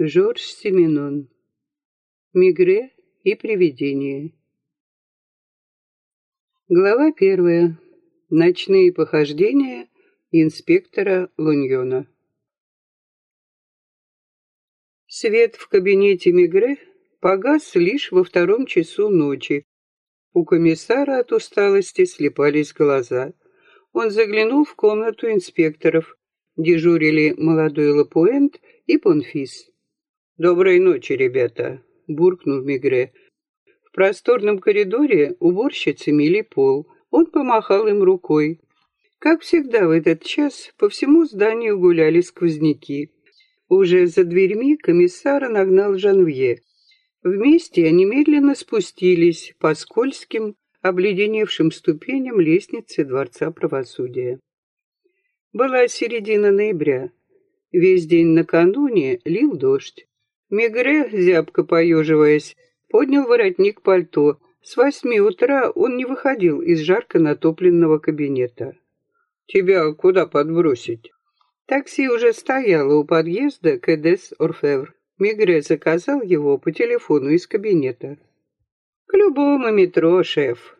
Жорж Семенон. Мигре и привидение. Глава первая. Ночные похождения инспектора Луньона. Свет в кабинете Мигре погас лишь во втором часу ночи. У комиссара от усталости слепались глаза. Он заглянул в комнату инспекторов. Дежурили молодой Лапуэнт и Понфис. «Доброй ночи, ребята», — буркнул Мигре. В просторном коридоре уборщицы мели пол. Он помахал им рукой. Как всегда в этот час по всему зданию гуляли сквозняки. Уже за дверьми комиссара нагнал Жанвье. Вместе они медленно спустились по скользким, обледеневшим ступеням лестницы Дворца правосудия. Была середина ноября. Весь день накануне лил дождь. Мегре, зябко поеживаясь, поднял воротник пальто. С восьми утра он не выходил из жарко натопленного кабинета. «Тебя куда подбросить?» Такси уже стояло у подъезда к Эдес-Орфевр. Мигре заказал его по телефону из кабинета. «К любому метро, шеф».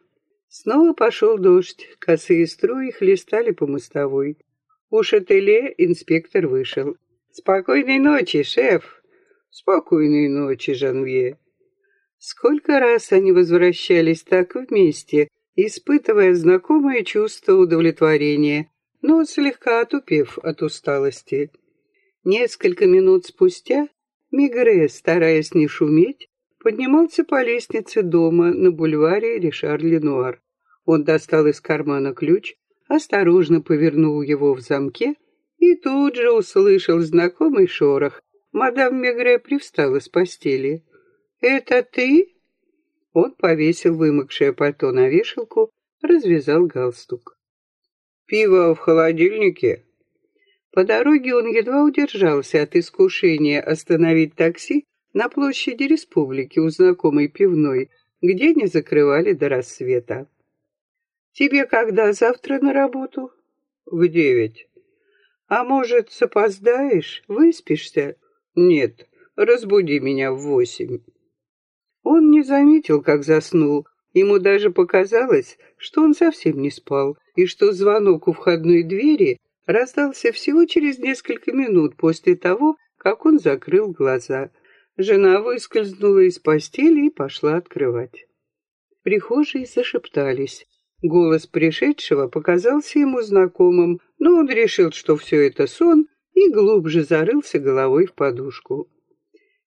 Снова пошел дождь, косые струи хлестали по мостовой. У шателе инспектор вышел. «Спокойной ночи, шеф!» Спокойной ночи, Жанвье. Сколько раз они возвращались так вместе, испытывая знакомое чувство удовлетворения, но слегка отупев от усталости. Несколько минут спустя Мигре, стараясь не шуметь, поднимался по лестнице дома на бульваре Ришар-Ленуар. Он достал из кармана ключ, осторожно повернул его в замке и тут же услышал знакомый шорох, Мадам Мегре привстала с постели. «Это ты?» Он повесил вымокшее пальто на вешалку, развязал галстук. «Пиво в холодильнике?» По дороге он едва удержался от искушения остановить такси на площади республики у знакомой пивной, где не закрывали до рассвета. «Тебе когда завтра на работу?» «В девять». «А может, запоздаешь, выспишься?» «Нет, разбуди меня в восемь». Он не заметил, как заснул. Ему даже показалось, что он совсем не спал, и что звонок у входной двери раздался всего через несколько минут после того, как он закрыл глаза. Жена выскользнула из постели и пошла открывать. Прихожие зашептались. Голос пришедшего показался ему знакомым, но он решил, что все это сон, и глубже зарылся головой в подушку.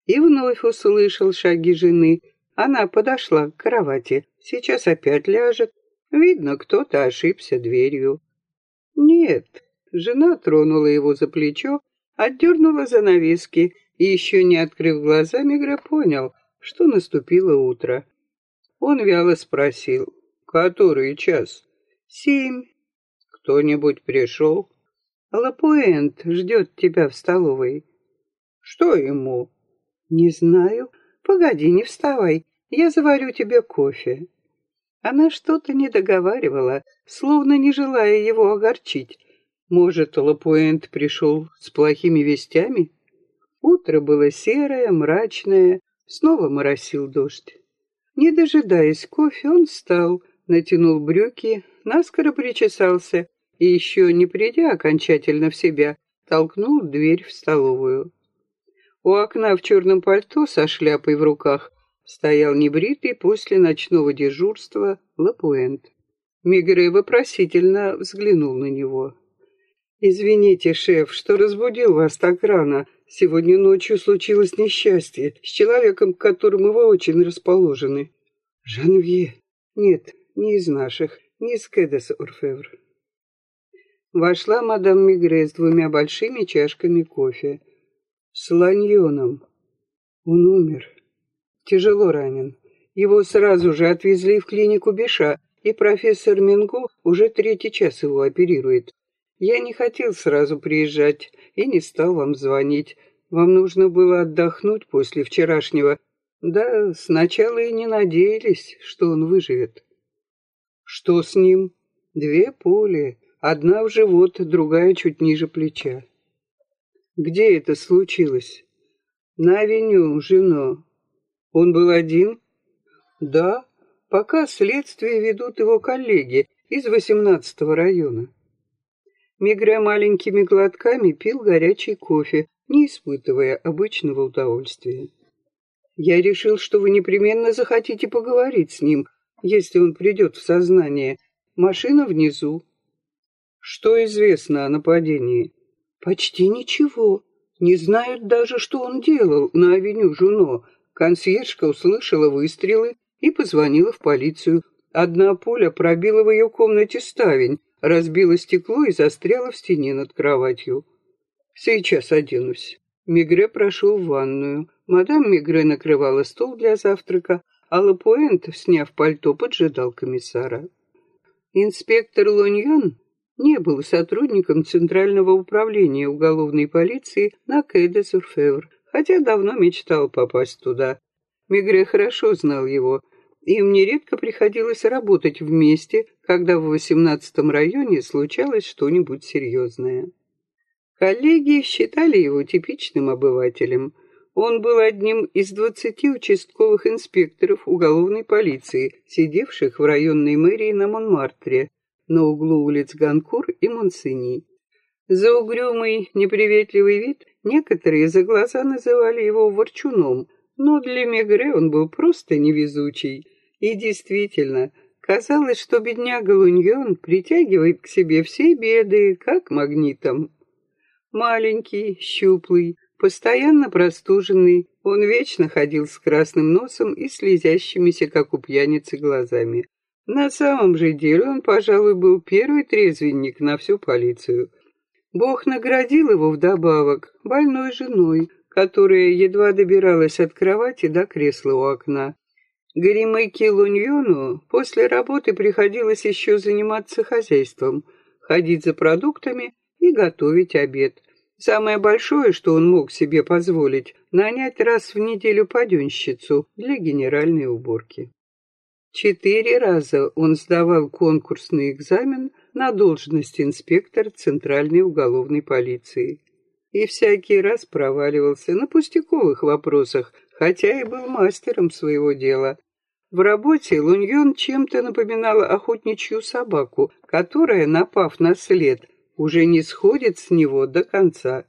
И вновь услышал шаги жены. Она подошла к кровати. Сейчас опять ляжет. Видно, кто-то ошибся дверью. Нет, жена тронула его за плечо, отдернула занавески и, еще не открыв глаза, Мигра понял, что наступило утро. Он вяло спросил, который час? Семь. Кто-нибудь пришел? Лапуэнт ждет тебя в столовой. Что ему? Не знаю. Погоди, не вставай. Я заварю тебе кофе. Она что-то не договаривала, словно не желая его огорчить. Может, Лапуэнт пришел с плохими вестями? Утро было серое, мрачное, снова моросил дождь. Не дожидаясь кофе, он встал, натянул брюки, наскоро причесался и еще не придя окончательно в себя, толкнул дверь в столовую. У окна в черном пальто со шляпой в руках стоял небритый после ночного дежурства Лапуэнт. Мигре вопросительно взглянул на него. «Извините, шеф, что разбудил вас так рано. Сегодня ночью случилось несчастье с человеком, к которому вы очень расположены». «Жанвье?» «Нет, не из наших, не из Кэдес Орфевр. Вошла мадам Мигре с двумя большими чашками кофе. С ланьоном. Он умер. Тяжело ранен. Его сразу же отвезли в клинику Биша, и профессор Минго уже третий час его оперирует. Я не хотел сразу приезжать и не стал вам звонить. Вам нужно было отдохнуть после вчерашнего. Да, сначала и не надеялись, что он выживет. Что с ним? Две пули. Одна в живот, другая чуть ниже плеча. Где это случилось? На авеню, жена. Он был один? Да, пока следствие ведут его коллеги из 18-го района. Мигре маленькими глотками пил горячий кофе, не испытывая обычного удовольствия. Я решил, что вы непременно захотите поговорить с ним, если он придет в сознание. Машина внизу. Что известно о нападении? Почти ничего. Не знают даже, что он делал на авеню Жуно. Консьержка услышала выстрелы и позвонила в полицию. Одна пуля пробила в ее комнате ставень, разбила стекло и застряла в стене над кроватью. Сейчас оденусь. Мигре прошел в ванную. Мадам Мигре накрывала стол для завтрака, а Лапуэнт, сняв пальто, поджидал комиссара. Инспектор Лоньон не был сотрудником Центрального управления уголовной полиции на Кэде-Сурфевр, хотя давно мечтал попасть туда. Мигре хорошо знал его. Им нередко приходилось работать вместе, когда в 18-м районе случалось что-нибудь серьезное. Коллеги считали его типичным обывателем. Он был одним из двадцати участковых инспекторов уголовной полиции, сидевших в районной мэрии на Монмартре, на углу улиц Ганкур и Монсени. За угрюмый, неприветливый вид некоторые за глаза называли его ворчуном, но для Мегре он был просто невезучий. И действительно, казалось, что бедняга Луньон притягивает к себе все беды, как магнитом. Маленький, щуплый, постоянно простуженный, он вечно ходил с красным носом и слезящимися, как у пьяницы, глазами. На самом же деле он, пожалуй, был первый трезвенник на всю полицию. Бог наградил его вдобавок больной женой, которая едва добиралась от кровати до кресла у окна. Горемыке Луньону после работы приходилось еще заниматься хозяйством, ходить за продуктами и готовить обед. Самое большое, что он мог себе позволить, нанять раз в неделю паденщицу для генеральной уборки. Четыре раза он сдавал конкурсный экзамен на должность инспектор Центральной уголовной полиции. И всякий раз проваливался на пустяковых вопросах, хотя и был мастером своего дела. В работе Луньон чем-то напоминала охотничью собаку, которая, напав на след, уже не сходит с него до конца.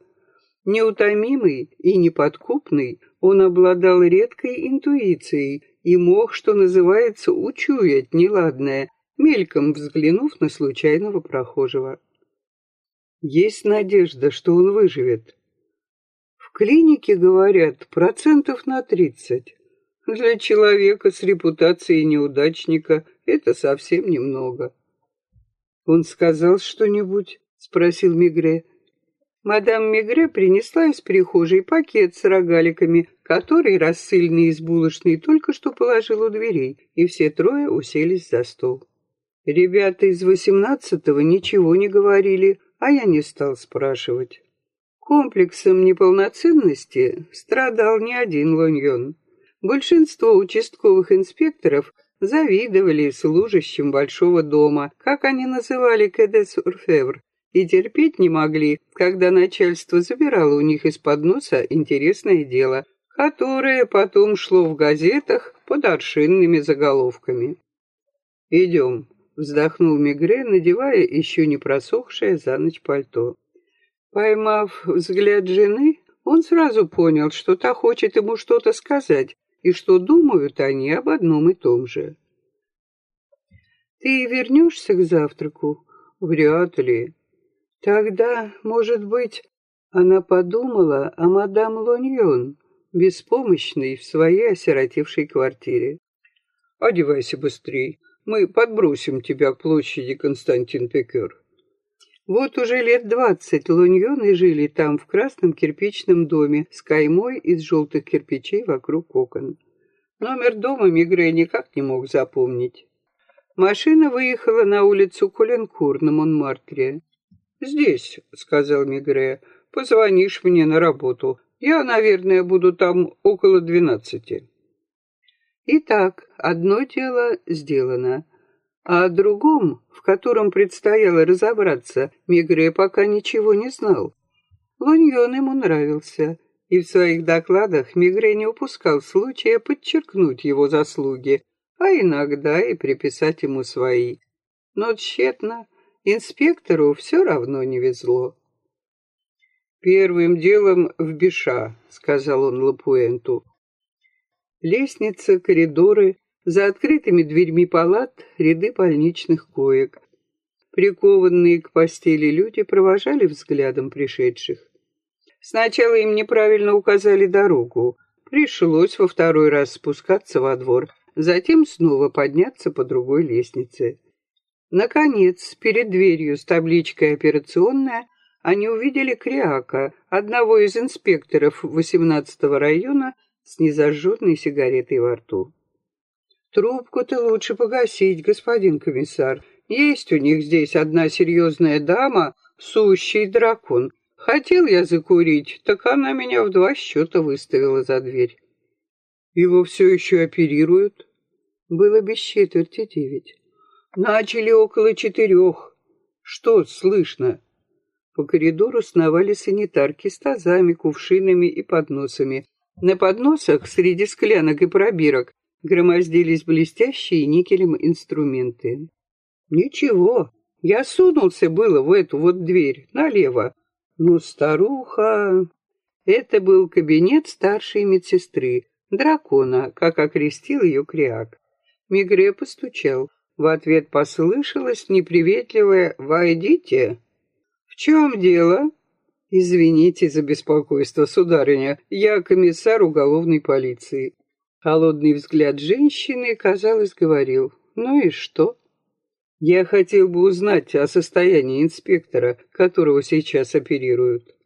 Неутомимый и неподкупный, он обладал редкой интуицией и мог, что называется, учуять неладное, мельком взглянув на случайного прохожего. Есть надежда, что он выживет. В клинике, говорят, процентов на тридцать. Для человека с репутацией неудачника это совсем немного. Он сказал что-нибудь? спросил Мигре. Мадам Мигре принесла из прихожей пакет с рогаликами, который рассыльный из булочной только что положил у дверей, и все трое уселись за стол. Ребята из восемнадцатого ничего не говорили, а я не стал спрашивать. Комплексом неполноценности страдал не один Лоньон. Большинство участковых инспекторов завидовали служащим большого дома, как они называли Кэдес-Урфевр, и терпеть не могли, когда начальство забирало у них из-под носа интересное дело, которое потом шло в газетах под аршинными заголовками. «Идем», — вздохнул Мигре, надевая еще не просохшее за ночь пальто. Поймав взгляд жены, он сразу понял, что та хочет ему что-то сказать, и что думают они об одном и том же. «Ты вернешься к завтраку?» «Вряд ли. Тогда, может быть, она подумала о мадам Лоньон, беспомощной в своей осиротевшей квартире. «Одевайся быстрей, мы подбросим тебя к площади Константин Пекер». Вот уже лет двадцать Луньоны жили там, в красном кирпичном доме, с каймой из желтых кирпичей вокруг окон. Номер дома Мигре никак не мог запомнить. Машина выехала на улицу Коленкур на Монмартре. «Здесь», — сказал Мигре, — «позвонишь мне на работу. Я, наверное, буду там около двенадцати». Итак, одно дело сделано. А о другом, в котором предстояло разобраться, Мигре пока ничего не знал. Луньон ему нравился, И в своих докладах Мигре не упускал случая подчеркнуть его заслуги, а иногда и приписать ему свои. Но тщетно, инспектору все равно не везло. «Первым делом в Биша», — сказал он Лапуэнту. Лестница, коридоры, за открытыми дверьми палат ряды больничных коек. Прикованные к постели люди провожали взглядом пришедших. Сначала им неправильно указали дорогу. Пришлось во второй раз спускаться во двор, затем снова подняться по другой лестнице. Наконец, перед дверью с табличкой «Операционная» они увидели Криака, одного из инспекторов 18-го района, с незажженной сигаретой во рту. «Трубку-то лучше погасить, господин комиссар. Есть у них здесь одна серьезная дама, сущий дракон. Хотел я закурить, так она меня в два счета выставила за дверь. Его все еще оперируют? Было без четверти девять. Начали около четырех. Что слышно? По коридору сновали санитарки с тазами, кувшинами и подносами. На подносах среди склянок и пробирок громоздились блестящие никелем инструменты. Ничего, я сунулся было в эту вот дверь, налево, ну, старуха... Это был кабинет старшей медсестры, дракона, как окрестил ее Криак. Мигре постучал. В ответ послышалось неприветливое «Войдите». «В чем дело?» «Извините за беспокойство, сударыня. Я комиссар уголовной полиции». Холодный взгляд женщины, казалось, говорил «Ну и что?» Я хотел бы узнать о состоянии инспектора, которого сейчас оперируют.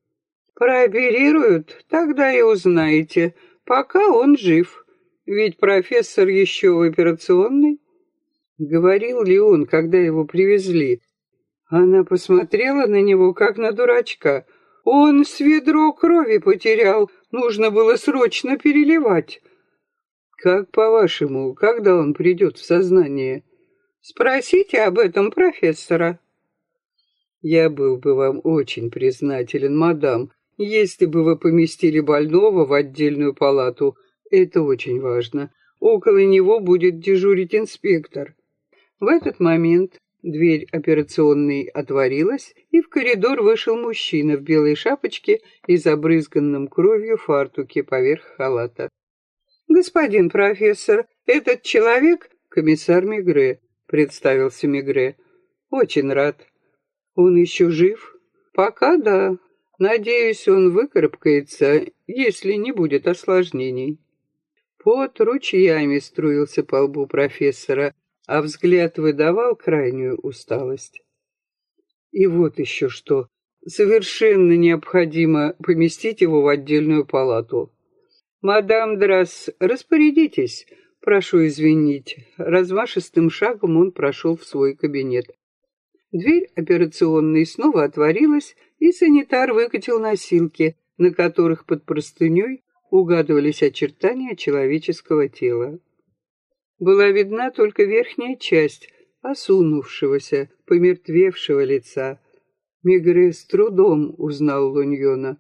Прооперируют? Тогда и узнаете. Пока он жив. Ведь профессор еще в операционной. Говорил ли он, когда его привезли? Она посмотрела на него, как на дурачка. Он с ведро крови потерял. Нужно было срочно переливать. Как по-вашему, когда он придет в сознание? Спросите об этом профессора. Я был бы вам очень признателен, мадам, если бы вы поместили больного в отдельную палату. Это очень важно. Около него будет дежурить инспектор. В этот момент дверь операционной отворилась, и в коридор вышел мужчина в белой шапочке и забрызганном кровью фартуке поверх халата. «Господин профессор, этот человек — комиссар Мигре. — представился Мигре. «Очень рад. Он еще жив?» «Пока да. Надеюсь, он выкарабкается, если не будет осложнений». Пот ручьями струился по лбу профессора, а взгляд выдавал крайнюю усталость. И вот еще что. Совершенно необходимо поместить его в отдельную палату. «Мадам Драс, распорядитесь, Прошу извинить. Размашистым шагом он прошел в свой кабинет. Дверь операционной снова отворилась, и санитар выкатил носилки, на которых под простыней угадывались очертания человеческого тела. Была видна только верхняя часть осунувшегося, помертвевшего лица. Мигре с трудом узнал Луньона.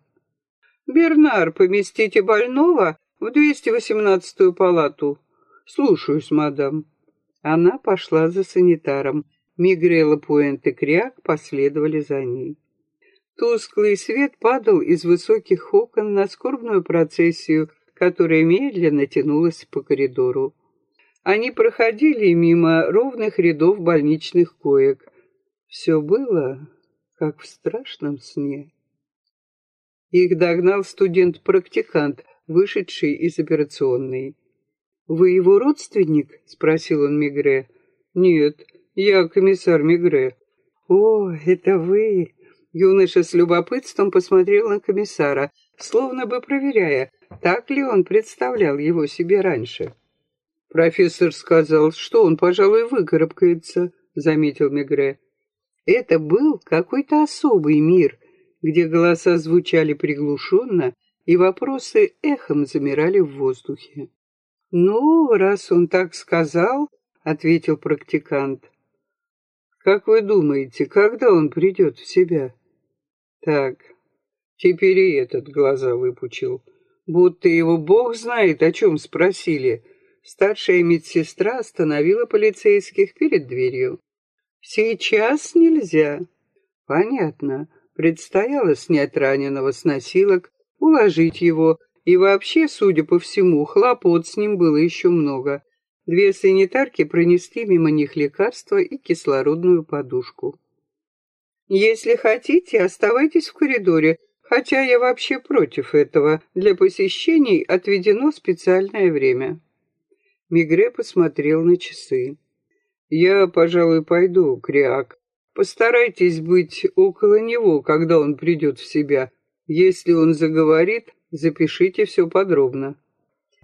«Бернар, поместите больного в 218-ю палату», «Слушаюсь, мадам». Она пошла за санитаром. Мигрела Пуэнт и Кряк последовали за ней. Тусклый свет падал из высоких окон на скорбную процессию, которая медленно тянулась по коридору. Они проходили мимо ровных рядов больничных коек. Все было, как в страшном сне. Их догнал студент-практикант, вышедший из операционной. «Вы его родственник?» — спросил он Мигре. «Нет, я комиссар Мигре». «О, это вы!» Юноша с любопытством посмотрел на комиссара, словно бы проверяя, так ли он представлял его себе раньше. «Профессор сказал, что он, пожалуй, выкарабкается», — заметил Мигре. Это был какой-то особый мир, где голоса звучали приглушенно, и вопросы эхом замирали в воздухе. «Ну, раз он так сказал», — ответил практикант. «Как вы думаете, когда он придет в себя?» «Так, теперь и этот глаза выпучил. Будто его бог знает, о чем спросили. Старшая медсестра остановила полицейских перед дверью. Сейчас нельзя. Понятно. Предстояло снять раненого с носилок, уложить его, и вообще, судя по всему, хлопот с ним было еще много. Две санитарки пронесли мимо них лекарства и кислородную подушку. «Если хотите, оставайтесь в коридоре, хотя я вообще против этого. Для посещений отведено специальное время». Мигре посмотрел на часы. «Я, пожалуй, пойду, Криак. Постарайтесь быть около него, когда он придет в себя. Если он заговорит, запишите все подробно».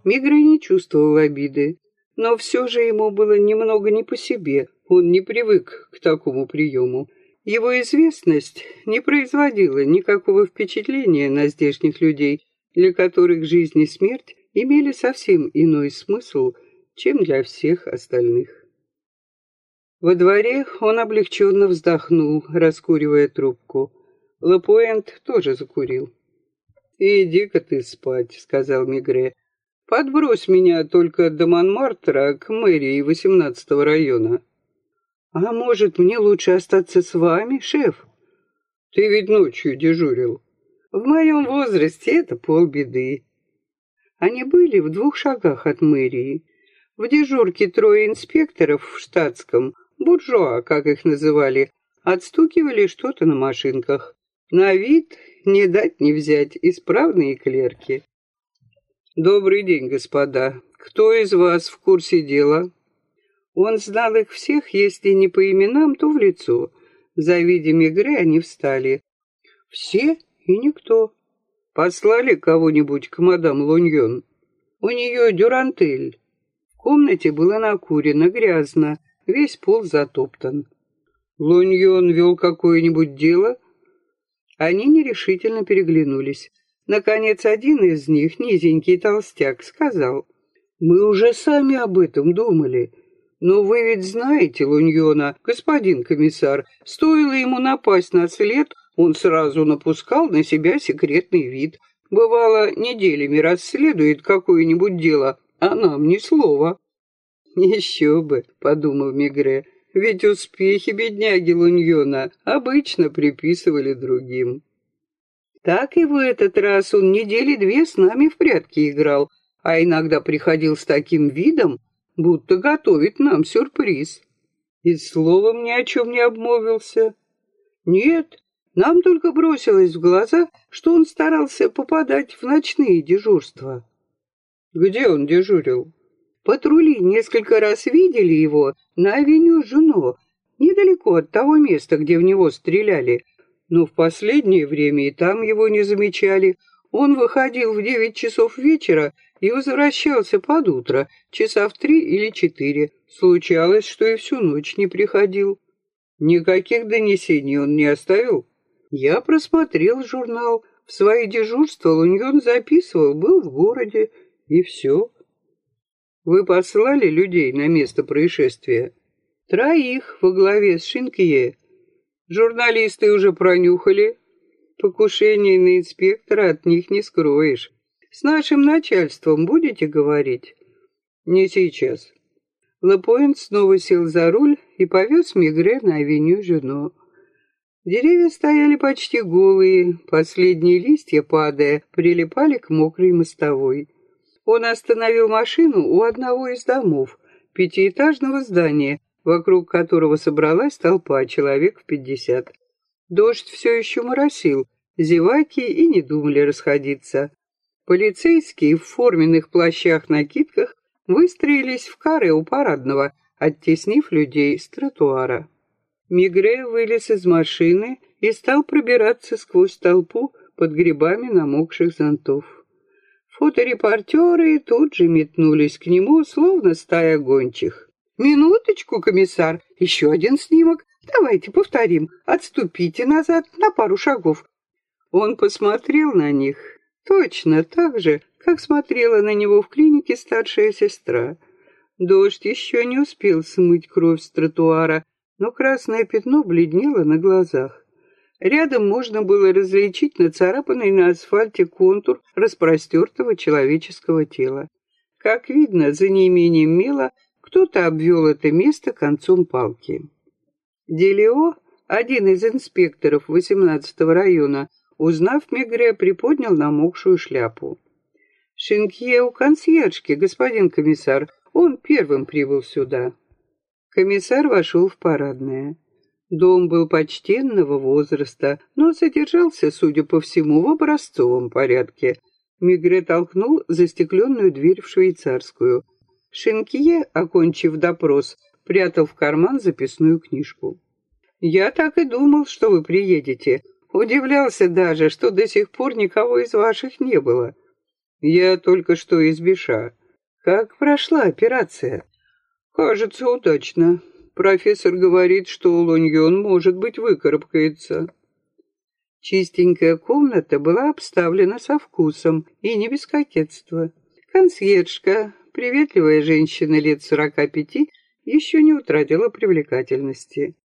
Мигре не чувствовал обиды, но все же ему было немного не по себе. Он не привык к такому приему. Его известность не производила никакого впечатления на здешних людей, для которых жизнь и смерть имели совсем иной смысл, чем для всех остальных. Во дворе он облегченно вздохнул, раскуривая трубку. Лапуэнт тоже закурил. «Иди-ка ты спать», — сказал Мигре. «Подбрось меня только до Монмартра к мэрии восемнадцатого района». «А может, мне лучше остаться с вами, шеф?» «Ты ведь ночью дежурил». «В моем возрасте это полбеды». Они были в двух шагах от мэрии. В дежурке трое инспекторов в штатском, буржуа, как их называли, отстукивали что-то на машинках. На вид не дать не взять исправные клерки. «Добрый день, господа. Кто из вас в курсе дела?» Он знал их всех, если не по именам, то в лицо. Завидя Мегре, они встали. Все и никто. Послали кого-нибудь к мадам Луньон. У нее дюрантель. Комнате было накурено, грязно, весь пол затоптан. Луньон вел какое-нибудь дело? Они нерешительно переглянулись. Наконец, один из них, низенький толстяк, сказал, «Мы уже сами об этом думали. Но вы ведь знаете Луньона, господин комиссар, стоило ему напасть на след, он сразу напускал на себя секретный вид. Бывало, неделями расследует какое-нибудь дело, а нам ни слова. «Еще бы», — подумал Мигре, — «ведь успехи бедняги Луньона обычно приписывали другим». Так и в этот раз он недели две с нами в прятки играл, а иногда приходил с таким видом, будто готовит нам сюрприз. И словом ни о чем не обмолвился. Нет, нам только бросилось в глаза, что он старался попадать в ночные дежурства. Где он дежурил? Патрули несколько раз видели его на авеню Жуно, недалеко от того места, где в него стреляли, но в последнее время и там его не замечали. Он выходил в девять часов вечера и возвращался под утро, часа в три или четыре. Случалось, что и всю ночь не приходил. Никаких донесений он не оставил. Я просмотрел журнал. В свои дежурства Луньон записывал, был в городе, и все. Вы послали людей на место происшествия? Троих во главе с Шинкье. Журналисты уже пронюхали. Покушение на инспектора от них не скроешь. С нашим начальством будете говорить? Не сейчас. Лапоинт снова сел за руль и повез Мигре на авеню Жюно. Деревья стояли почти голые, последние листья, падая, прилипали к мокрой мостовой. Он остановил машину у одного из домов, пятиэтажного здания, вокруг которого собралась толпа, человек в пятьдесят. Дождь все еще моросил, зеваки и не думали расходиться. Полицейские в форменных плащах-накидках выстроились в каре у парадного, оттеснив людей с тротуара. Мигре вылез из машины и стал пробираться сквозь толпу под грибами намокших зонтов. Фоторепортеры тут же метнулись к нему, словно стая гончих. «Минуточку, комиссар, еще один снимок. Давайте повторим. Отступите назад на пару шагов». Он посмотрел на них Точно так же, как смотрела на него в клинике старшая сестра. Дождь еще не успел смыть кровь с тротуара, но красное пятно бледнело на глазах. Рядом можно было различить нацарапанный на асфальте контур распростертого человеческого тела. Как видно, за неимением мела кто-то обвел это место концом палки. Делио, один из инспекторов 18-го района, узнав Мегре, приподнял намокшую шляпу. «Шинкье у консьержки, господин комиссар. Он первым прибыл сюда». Комиссар вошел в парадное. Дом был почтенного возраста, но содержался, судя по всему, в образцовом порядке. Мигре толкнул застекленную дверь в швейцарскую. Шинкье, окончив допрос, прятал в карман записную книжку. «Я так и думал, что вы приедете. Удивлялся даже, что до сих пор никого из ваших не было. Я только что из Биша. Как прошла операция?» «Кажется, удачно. Профессор говорит, что Луньон, может быть, выкарабкается». Чистенькая комната была обставлена со вкусом и не без кокетства. Консьержка, приветливая женщина лет сорока пяти, еще не утратила привлекательности.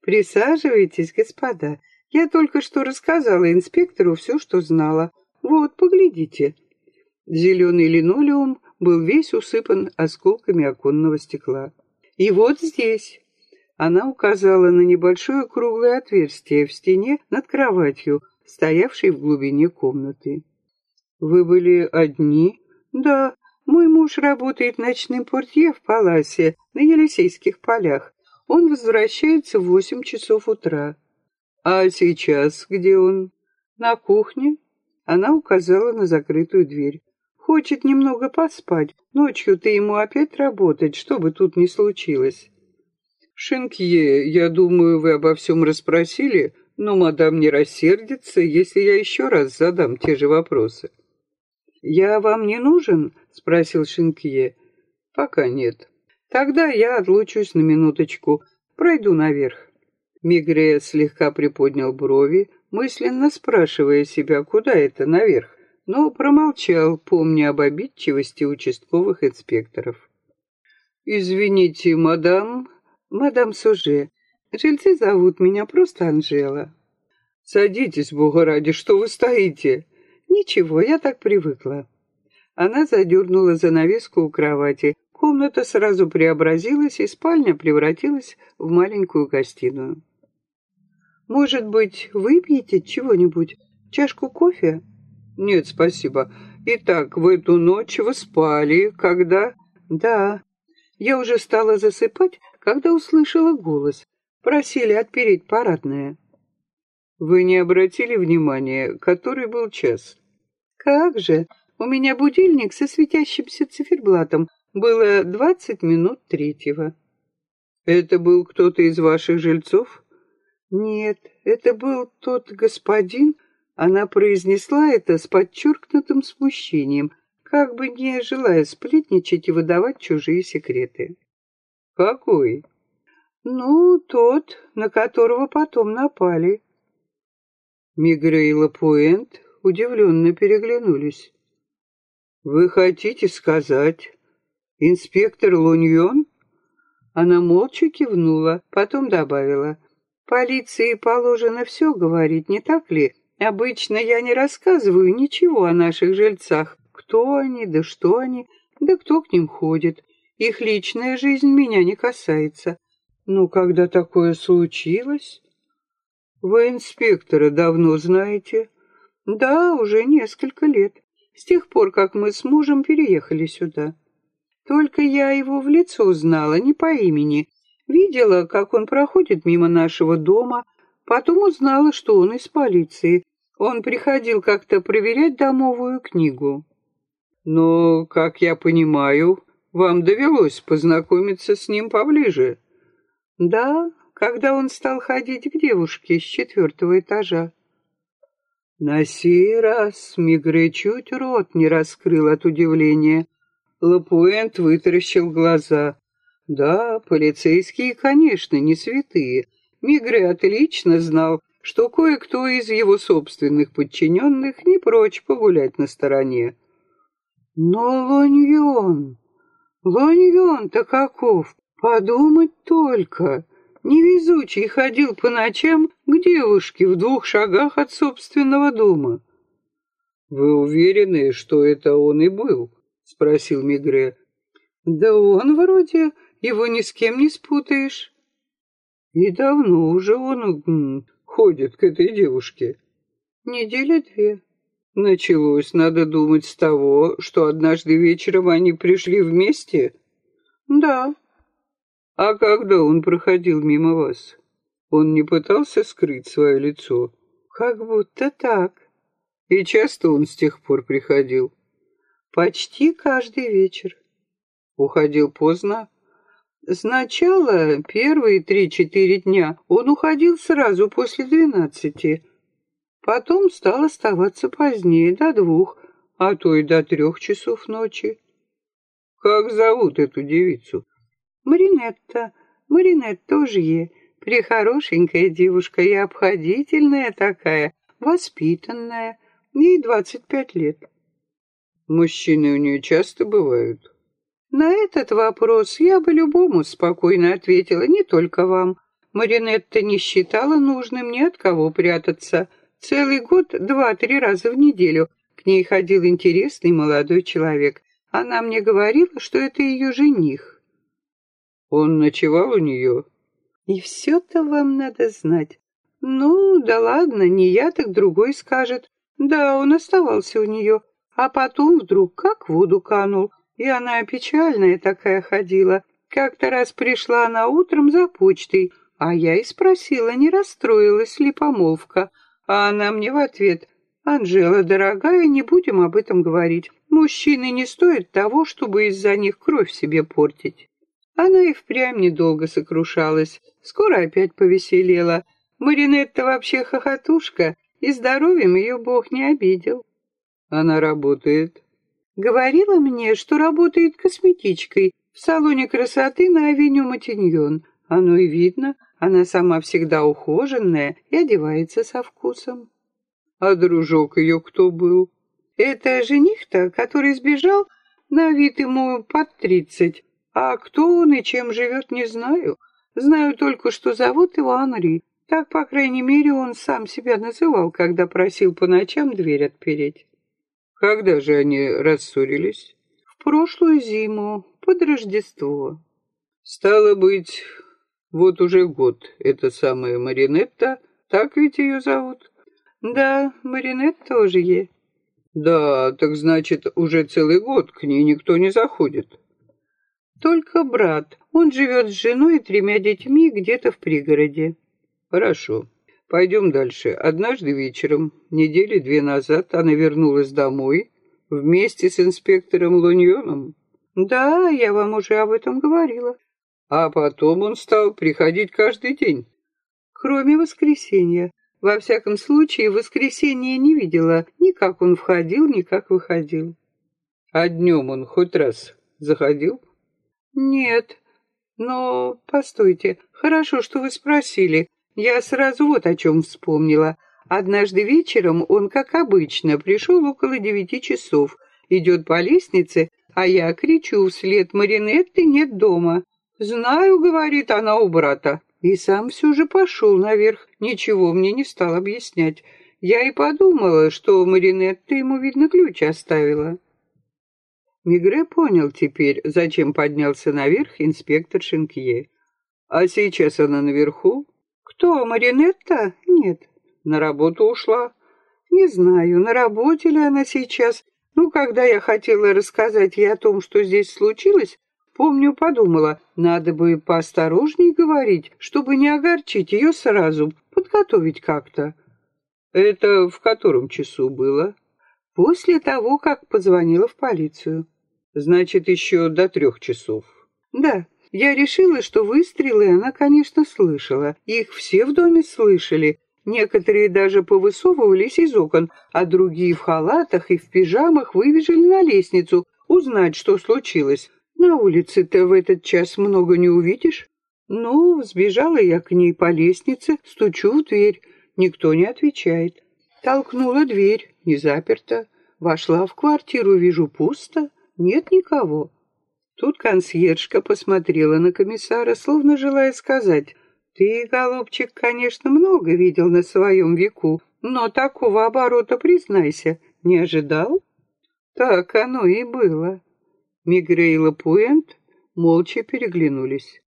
«Присаживайтесь, господа. Я только что рассказала инспектору все, что знала. Вот, поглядите». Зеленый линолеум был весь усыпан осколками оконного стекла. И вот здесь. Она указала на небольшое круглое отверстие в стене над кроватью, стоявшей в глубине комнаты. «Вы были одни?» «Да, мой муж работает ночным портье в Паласе на Елисейских полях. Он возвращается в восемь часов утра». «А сейчас где он?» «На кухне». Она указала на закрытую дверь. Хочет немного поспать. Ночью-то ему опять работать, что бы тут ни случилось. Шинкье, я думаю, вы обо всем расспросили, но мадам не рассердится, если я еще раз задам те же вопросы. «Я вам не нужен?» — спросил Шинкье. «Пока нет. Тогда я отлучусь на минуточку, пройду наверх». Мигре слегка приподнял брови, мысленно спрашивая себя, куда это наверх но промолчал, помня об обидчивости участковых инспекторов. «Извините, мадам, мадам Суже, жильцы зовут меня просто Анжела». «Садитесь, бога ради, что вы стоите?» «Ничего, я так привыкла». Она задернула занавеску у кровати. Комната сразу преобразилась, и спальня превратилась в маленькую гостиную. «Может быть, выпьете чего-нибудь? Чашку кофе?» «Нет, спасибо. Итак, в эту ночь вы спали, когда...» «Да. Я уже стала засыпать, когда услышала голос. Просили отпереть парадное». «Вы не обратили внимания, который был час?» «Как же! У меня будильник со светящимся циферблатом. Было двадцать минут третьего». «Это был кто-то из ваших жильцов?» «Нет, это был тот господин, она произнесла это с подчеркнутым смущением, как бы не желая сплетничать и выдавать чужие секреты. «Какой?» «Ну, тот, на которого потом напали». Мигре и Лапуэнт удивленно переглянулись. «Вы хотите сказать, инспектор Луньон?» Она молча кивнула, потом добавила. «Полиции положено все говорить, не так ли? Обычно я не рассказываю ничего о наших жильцах. Кто они, да что они, да кто к ним ходит. Их личная жизнь меня не касается. Но когда такое случилось... Вы инспектора давно знаете? Да, уже несколько лет. С тех пор, как мы с мужем переехали сюда. Только я его в лицо знала, не по имени. Видела, как он проходит мимо нашего дома, Потом узнала, что он из полиции. Он приходил как-то проверять домовую книгу. Но, как я понимаю, вам довелось познакомиться с ним поближе. Да, когда он стал ходить к девушке с четвертого этажа. На сей раз Мигре чуть рот не раскрыл от удивления. Лапуэнт вытаращил глаза. Да, полицейские, конечно, не святые, Мигре отлично знал, что кое-кто из его собственных подчиненных не прочь погулять на стороне. Но Лоньон, Лоньон-то каков, подумать только, Невезучий ходил по ночам к девушке в двух шагах от собственного дома. «Вы уверены, что это он и был?» — спросил Мигре. «Да он вроде, его ни с кем не спутаешь». «И давно уже он ходит к этой девушке?» «Неделя две». Началось, надо думать, с того, что однажды вечером они пришли вместе? Да. А когда он проходил мимо вас? Он не пытался скрыть свое лицо? Как будто так. И часто он с тех пор приходил? Почти каждый вечер. Уходил поздно? Сначала, первые три-четыре дня, он уходил сразу после двенадцати. Потом стал оставаться позднее, до двух, а то и до трех часов ночи. Как зовут эту девицу? Маринетта. Маринетта Ужье. Прихорошенькая девушка и обходительная такая, воспитанная. Ей двадцать пять лет. Мужчины у нее часто бывают? На этот вопрос я бы любому спокойно ответила, не только вам. Маринетта не считала нужным ни от кого прятаться. Целый год два-три раза в неделю к ней ходил интересный молодой человек. Она мне говорила, что это ее жених. Он ночевал у нее? И все-то вам надо знать. Ну, да ладно, не я, так другой скажет. Да, он оставался у нее, а потом вдруг как в воду канул, и она печальная такая ходила. Как-то раз пришла она утром за почтой, а я и спросила, не расстроилась ли помолвка. А она мне в ответ, «Анжела, дорогая, не будем об этом говорить. Мужчины не стоят того, чтобы из-за них кровь себе портить». Она и впрямь недолго сокрушалась, скоро опять повеселела. Маринетта вообще хохотушка, и здоровьем ее Бог не обидел. Она работает. Говорила мне, что работает косметичкой в салоне красоты на авеню Матиньон. Оно и видно, она сама всегда ухоженная и одевается со вкусом. А дружок ее кто был? Это жених-то, который сбежал, на вид ему под тридцать. А кто он и чем живет, не знаю. Знаю только, что зовут его Анри. Так, по крайней мере, он сам себя называл, когда просил по ночам дверь отпереть. Когда же они рассорились? В прошлую зиму, под Рождество. Стало быть, вот уже год эта самая Маринетта, так ведь ее зовут? Да, Маринетта есть. Да, так значит, уже целый год к ней никто не заходит. Только брат. Он живет с женой и тремя детьми где-то в пригороде. Хорошо. Пойдем дальше. Однажды вечером, недели две назад, она вернулась домой вместе с инспектором Луньоном. Да, я вам уже об этом говорила. А потом он стал приходить каждый день. Кроме воскресенья. Во всяком случае, воскресенье не видела ни как он входил, ни как выходил. А днем он хоть раз заходил? Нет. Но, постойте, хорошо, что вы спросили. Я сразу вот о чем вспомнила. Однажды вечером он, как обычно, пришел около девяти часов. Идет по лестнице, а я кричу вслед Маринетты нет дома. «Знаю», — говорит она у брата. И сам все же пошел наверх, ничего мне не стал объяснять. Я и подумала, что Маринетта ему, видно, ключ оставила. Мигре понял теперь, зачем поднялся наверх инспектор Шинкье. А сейчас она наверху? Кто, Маринетта? Нет. На работу ушла? Не знаю, на работе ли она сейчас. Ну, когда я хотела рассказать ей о том, что здесь случилось, Помню, подумала, надо бы поосторожней говорить, чтобы не огорчить ее сразу, подготовить как-то. Это в котором часу было? После того, как позвонила в полицию. Значит, еще до трех часов. Да, я решила, что выстрелы она, конечно, слышала. Их все в доме слышали. Некоторые даже повысовывались из окон, а другие в халатах и в пижамах выбежали на лестницу узнать, что случилось. На улице-то в этот час много не увидишь. Ну, сбежала я к ней по лестнице, стучу в дверь. Никто не отвечает. Толкнула дверь, не заперта. Вошла в квартиру, вижу пусто, нет никого. Тут консьержка посмотрела на комиссара, словно желая сказать, Ты, голубчик, конечно, много видел на своем веку, но такого оборота, признайся, не ожидал? Так оно и было. Мигре и Лапуэнт молча переглянулись.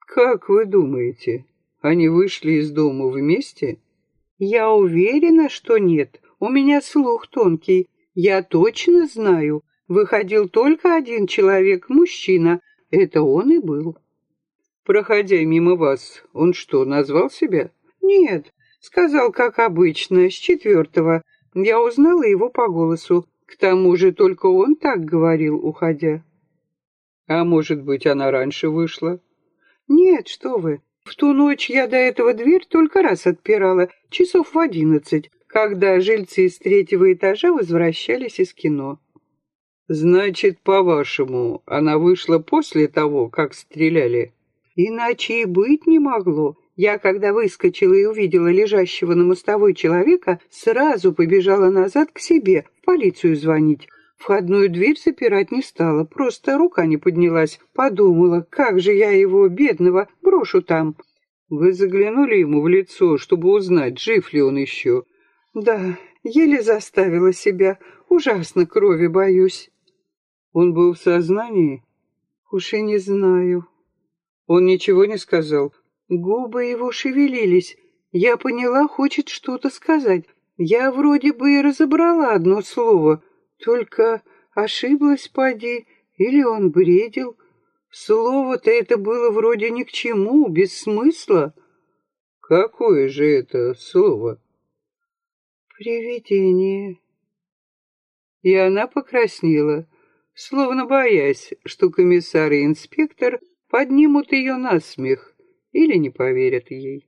«Как вы думаете, они вышли из дома вместе?» «Я уверена, что нет. У меня слух тонкий. Я точно знаю. Выходил только один человек, мужчина. Это он и был». «Проходя мимо вас, он что, назвал себя?» «Нет, сказал, как обычно, с четвертого. Я узнала его по голосу. К тому же только он так говорил, уходя». «А может быть, она раньше вышла?» «Нет, что вы. В ту ночь я до этого дверь только раз отпирала, часов в одиннадцать, когда жильцы из третьего этажа возвращались из кино». «Значит, по-вашему, она вышла после того, как стреляли?» «Иначе и быть не могло. Я, когда выскочила и увидела лежащего на мостовой человека, сразу побежала назад к себе, в полицию звонить. Входную дверь запирать не стала, просто рука не поднялась. Подумала, как же я его, бедного, брошу там. Вы заглянули ему в лицо, чтобы узнать, жив ли он еще? Да, еле заставила себя. Ужасно крови боюсь. Он был в сознании? Уж и не знаю. Он ничего не сказал? Губы его шевелились. Я поняла, хочет что-то сказать. Я вроде бы и разобрала одно слово — только ошиблась, поди, или он бредил. Слово-то это было вроде ни к чему, без смысла. Какое же это слово? Привидение. И она покраснела, словно боясь, что комиссар и инспектор поднимут ее на смех или не поверят ей.